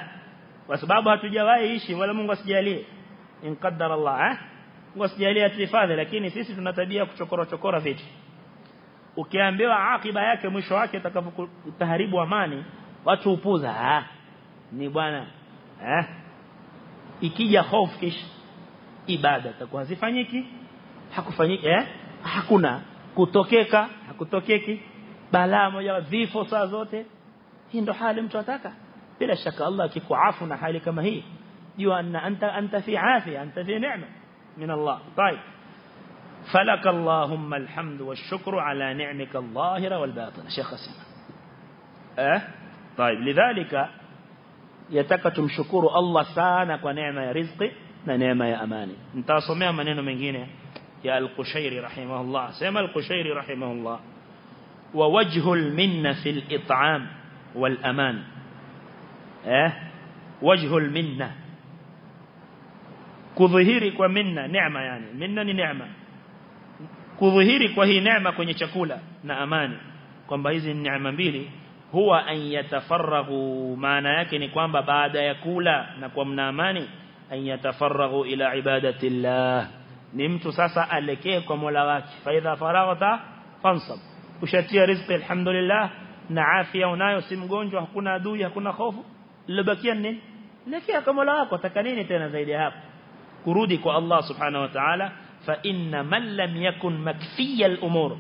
kwa sababu hatujawahi ishi wala Mungu asijalie in qaddara Allah eh Mungu asijalie atifadhi lakini sisi tuna tabia kuchokora chokora vitu ukiambiwa akiba yake mwisho wake utakapoharibu amani watu upuza ah ni bwana eh ikija hofu kisha ibada takuwa zifanyiki hakufanyiki eh hakuna kutokeka hakutokeki balaa moja vifo saa zote hii ndo hali mtu ataka bila shaka Allah akikuafu na hali kama hii jua anna anta anta fi afia anta fi neema min Allah طيب فلك اللهم الحمد والشكر على نعمك الظاهرة والباطنة. شيخ اسمع إيه؟ طيب لذلك يتكتم شكور الله سانك ونعم يا رزقي ونعم يا أماني. انت أصمي أمانين من هنا؟ يا القشيري رحمه الله. سيما القشيري رحمه الله. ووجه المنة في الإطعام والأمان. آه وجه المنة. كظهيرك ومنة. نعمة يعني. منة نعمة. Kudhihiri kwa hii neema kwenye chakula na amani kwamba hizi ni neema mbili huwa an yatafarragu maana yake ni kwamba baada ya kula na kwa mna amani an yatafarragu ila ibadatillah ni mtu sasa alekee kwa Mola wake fa idha faraghta fansab ushatia riziki alhamdulillah na afya unayo si mgonjwa hakuna adui hakuna hofu lilobakia nini lekea kwa Mola wako taka nini tena zaidi hapo kurudi kwa Allah subhanahu wa ta'ala man lam yakun makfiya al-umur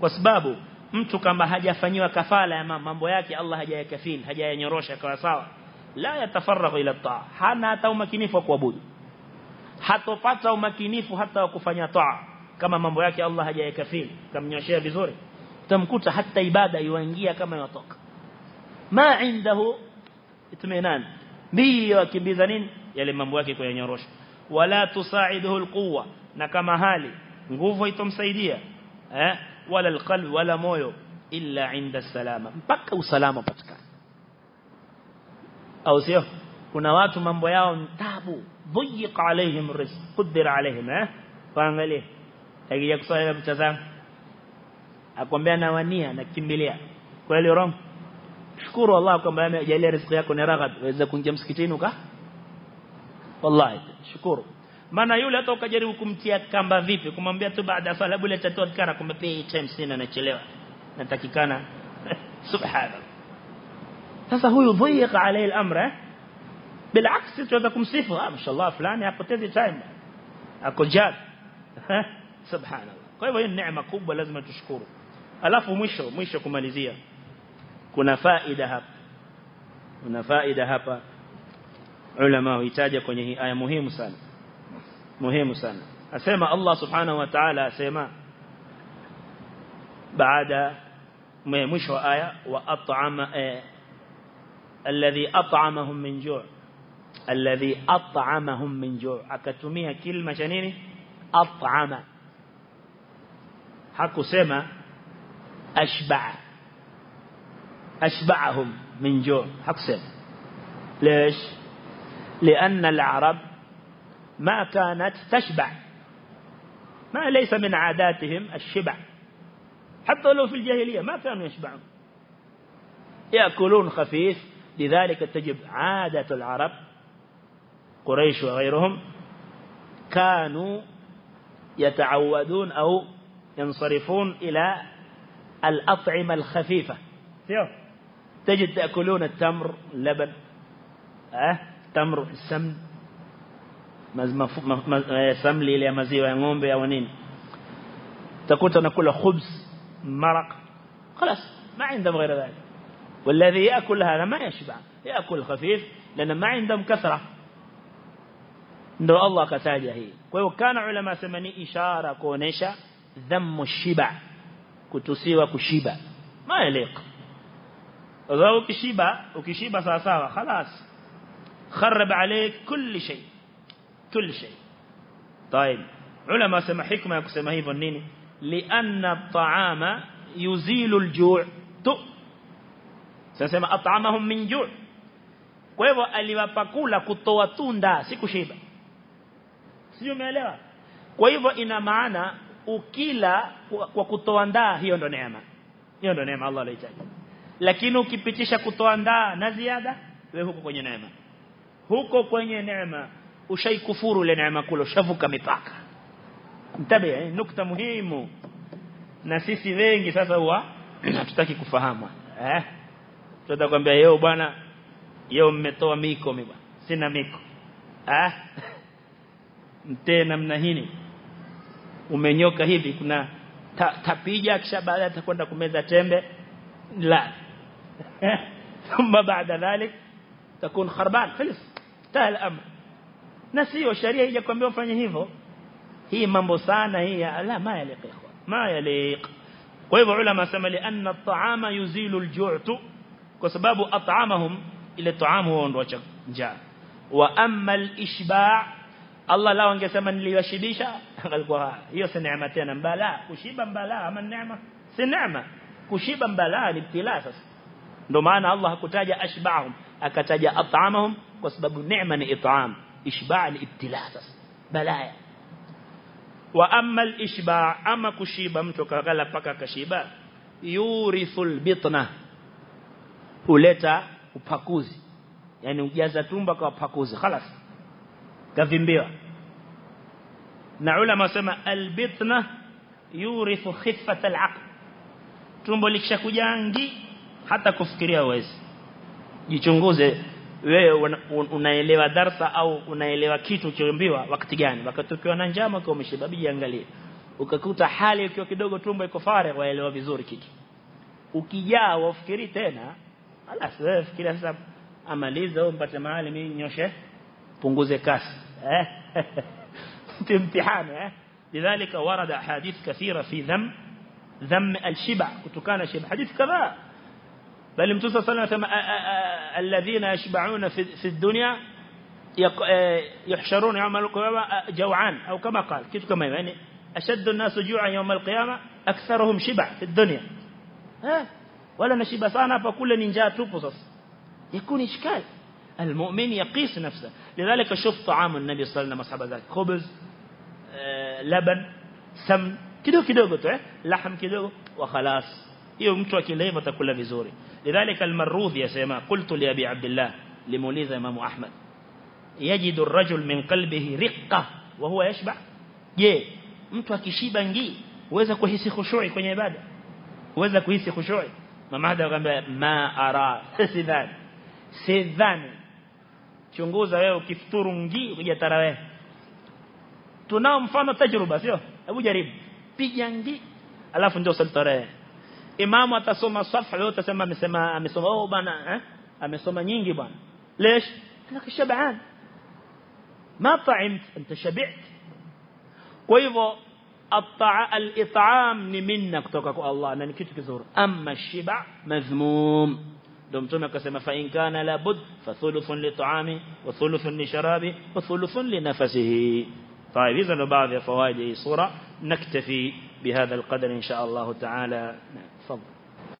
kwa sababu mtu kama hajafanywa kafala ya mambo yake Allah hajayakafil hajayanyorosha kwa sawa la yatafaraghu ila taa hana hata umakinifu wa kuabudu hatopata umakinifu hata wa kufanya taa kama mambo yake Allah hajayakafil kamnyoshea vizuri utamkuta hata ibada yuingia kama yotoka ma indahu itminan mbio akimbiza nini yale mambo yake kuyanyorosha wala tusaiduhu alquwa na kama hali nguvu itomsaidia eh wala alqalb wala moyo illa inda salama mpaka usalama patikana au sio kuna watu mambo yao ni tabu dhiq alaihim rizq qadir alaihim eh waangalie akija kuswali mtazamo akwambia nawania nakimbilia kweli wrong shukuru Allah kwamba amejalia riziki yako ni raghad waweza kuingia msikitini uka wallahi shukuru maana yule hata ukajaribu kumtia kamba vipi kumwambia tu baada ya sala bule tatoa kana kumbe pay time sina nachelewa natakikana subhana sasa huyu dhiqa alayhi al-amr بالعكس tunaweza kumsifu ah mashallah fulani hapotezi time ako jad subhanallah kwa hivyo hii neema kubwa lazima tushukuru alafu mwisho mwisho kumalizia kuna faida hapa kuna faida hapa ulama huitaja kwenye hii aya muhimu sana muhimu sana asema Allah subhanahu wa ta'ala asema baada mwisho wa aya wa at'ama alladhi at'amahum min ju' alladhi at'amahum min ju' akatumia kilima cha nini at'ama hakusema ashba'a ashba'ahum min ju' hakusema ليش لأن العرب ما كانت تشبع. ما ليس من عاداتهم الشبع. حتى لو في الجاهلية ما كانوا يشبعون. يأكلون خفيف لذلك تجب عادة العرب قريش وغيرهم كانوا يتعودون أو ينصرفون إلى الأطعمة الخفيفة. تجد تأكلون التمر اللبن أه تمر السمن samli ile ya maziwa ya ng'ombe au nini utakuta nakula khubz maraq خلاص ما عندهم غير ذلك والذي يأكل هذا ما يشبع يأكل خفيف لأن ما عندهم كثرة ndo Allah kataja hii kwa hiyo kana ulama sema ni ishara kuonesha dhammu shiba kutusiwa kushiba ma yaliq sababu ukishiba ukishiba sawa sawa خلاص خرب عليك كل شيء كل شيء طيب علماء سمى حكمة يقسم hivyo nini لأن الطعام يزيل الجوع تو sasa at'amahum min ju' kwa hivyo aliwapa kula kutoa tunda si kushiba sio umeelewa kwa hivyo ina maana ukila kwa kutoa ndaa hiyo ndo neema hiyo ndo neema Allah alihitaji lakini ukipitisha kutoa ndaa na ziada wewe huko kwenye neema huko kwenye neema ushaikufuru ile neema kula ushavuka mipaka mtabe nukta muhimu na sisi wengi sasa huwa hatutaki kufahamu eh tutakwambia yeo bwana yeo mmetoa miko mimi sina miko ah mtee namna hini umenyoka hivi kuna ta, tapija kisha baada atakwenda kumeza tembe la ثم بعد ذلك تكون خربان خلص انتهى الامر na sio sharia hija kwambia ufanye hivyo hii mambo sana hii la ma yaliq ikhwan ma yaliq kwa hivyo ulama sema li anna at-ta'ama yuzilu al-ju'tu kwa sababu at'amahum ile ta'amu huondoa njaa wa amma al-ishba' Allah lao angesema niliwashibisha alikuwa hiyo si neema tena mbala kushiba mbala ama neema si neema kushiba mbala ni ibtila sasa ndio maana Allah hakutaja ashba'hum akataja at'amahum kwa sababu neema ni it'am ni ibtila sasa balaya wa amma al-ishba' ama kushiba mtu kagala paka kashiba yurithul bitna huleta upakuzi yani ujaza tumba kwa upakuzi خلاص kavimbiwa na ulama wasema albitna yurithu khiffat alaql tumbo likishakujangi hata kufikiria uwezi jichunguze wewe unaelewa darsa au unaelewa kitu ukiambiwa wakati gani? Wakati ukiwa na njama kwa umeshiba angalia ukakuta hali ukiwa kidogo tumbo iko fare waelewa vizuri kitu. Ukijaa wafikiri tena ala sasa fikira sasa amaliza au mpate mahali mimi nyoshe punguze kasi. Eh? [LAUGHS] Mtihani eh? Lidhalika warada hadith kathira fi dham dham alshib'a kutokana shib'a. Hadith kadhaa. بل النبي صلى الله عليه وسلم الذين يشبعون في الدنيا يحشرون يوم القيامة جوعان أو كما قال كيف كما يعني أشد الناس جوعا يوم القيامة أكثرهم شبع في الدنيا. ها؟ ولا نشبع ni njaa tupo sasa yakuni ishkali المؤمن يقيس نفسه. لذلك شوف طعام النبي صلى الله عليه وسلم خبز لبن سم kidogo kidogo tu eh lahm kidogo wa khalas hiyo mtu hivyo atakula vizuri lidhalika almarudhi yasema qultu li abi abdullah limuuliza imam ahmad yajidu ar-rajul min qalbihi riqqa wa huwa yashba je mtu akishiba ngii uweza kuhisi khushu'i kwenye ibada uweza kuhisi khushu'i mama hada akamwambia ma ara sidhani sidhani chunguza wewe ukifuturu ngii ukija tarawih tunao mfano tajruba sio hebu jaribu piga ngi alafu ndio saltarehe imamu atasoma safha leo utasema amesema amesoma oh bana eh amesoma nyingi bwana ليش انك شبعان ما طعمت انت شبعت kwa hivyo al-it'am ni minna kutoka kwa Allah na ni kitu kizuri amma shiba madhmum ndio mtume akasema fa in kana la bud fa thuluthun li ta'ami wa thuluthun li sharabi wa thuluthun li nafasihi طيب إذا بعض فوائد الصورة نكتفي بهذا القدر إن شاء الله تعالى تفضل